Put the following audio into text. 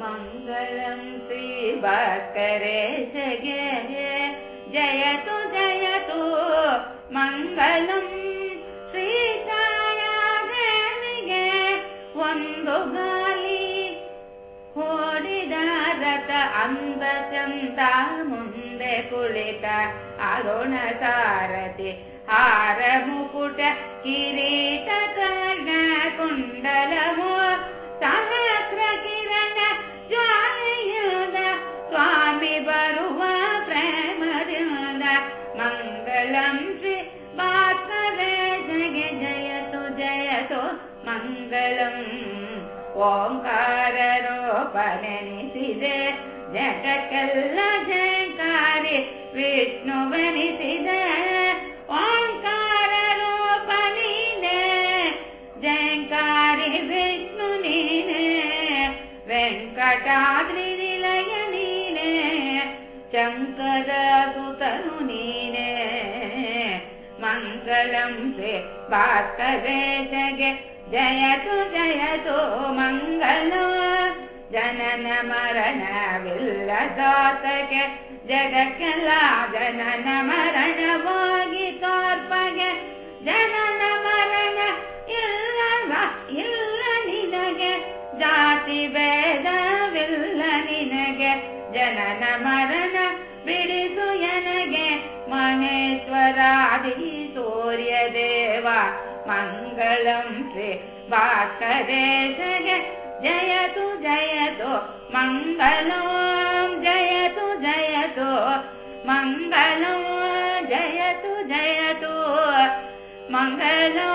मङ्गलं श्रीभास्करे जगे जयतु जयतु मङ्गलम् श्रीताराधनिगे ಒಂದು ಗಾಲಿ ಓಡಿದ ರಥ ಅಂದ ಚಂದ ಮುಂದೆ ಕುಳಿತ ಅರುಣ ಸಾರಥಿ ಹಾರ ಮುಕುಟ ಕಿರೀಟ ಕರ್ಣ ಕುಂಡಲಮೋ ಮಂಗಳಂ ಓಂಕಾರ ರೂಪನೆನಿಸಿದೆ ಜಗಕ್ಕೆಲ್ಲ ಜಯಕಾರಿ ವಿಷ್ಣುವೆನಿಸಿದೆ ಓಂಕಾರ ರೂಪ ನೀನೆ ಜಯಕಾರಿ ವಿಷ್ಣು ನೀನೆ ವೆಂಕಟಾದ್ರಿ ನಿಲಯ ನೀನೆ ಶಂಕರ ಸುತನು ನೀನೆ ಮಂಗಳಂ ಶ್ರೀ ಭಾಸ್ಕರೇ ಜಗೆ ಜಯತು ಜಯತು ಮಂಗಲ ಜನನ ಮರಣವಿಲ್ಲದಾತಗೆ ಜಗಕ್ಕೆಲ್ಲ ಜನನ ಮರಣವಾಗಿ ತೋರ್ಪಗೆ ಜನನ ಮರಣ ಇಲ್ಲ ಇಲ್ಲ ನಿನಗೆ ಜಾತಿ ಭೇದವಿಲ್ಲ ನಿನಗೆ ಜನನ ಮರಣ ಬಿಡಿಸು ಎನಗೆ ಮಹೇಶ್ವರಾದಿ ಸೂರ್ಯ ದೇವ मङ्गलं श्री भास्करेशगे जयतु जयतु मङ्गलो जयतु जयतु मङ्गलो जयतु जयतु मङ्गलो